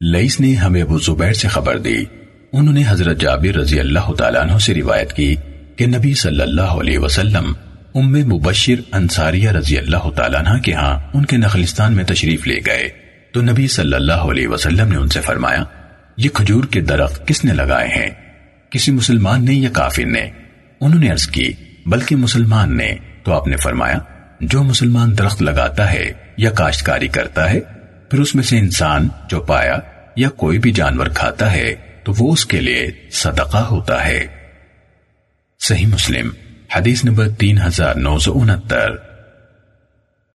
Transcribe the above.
لئیس نے ہمیں ابو زبیر سے خبر دی۔ انہوں نے حضرت جابر رضی اللہ تعالیٰ عنہ سے روایت کی کہ نبی صلی اللہ علیہ وسلم ام مبشر انصاریہ رضی اللہ تعالیٰ عنہ کے ہاں ان کے نخلستان میں تشریف لے گئے۔ تو نبی صلی اللہ علیہ وسلم نے ان سے فرمایا، یہ کھجور کے درخت کس نے لگائے ہیں؟ کسی مسلمان نے یا کافر نے؟ انہوں نے عرض کی، بلکہ مسلمان نے۔ تو آپ نے فرمایا، جو مسلمان درخت لگاتا ہے یا کاشتکاری کرتا ہے پھر اس میں سے انسان جو پایا یا کوئی بھی جانور کھاتا ہے تو وہ اس کے لیے صدقہ ہوتا ہے۔ صحیح مسلم، حدیث نمبر تین ہزار نو سو انہتر۔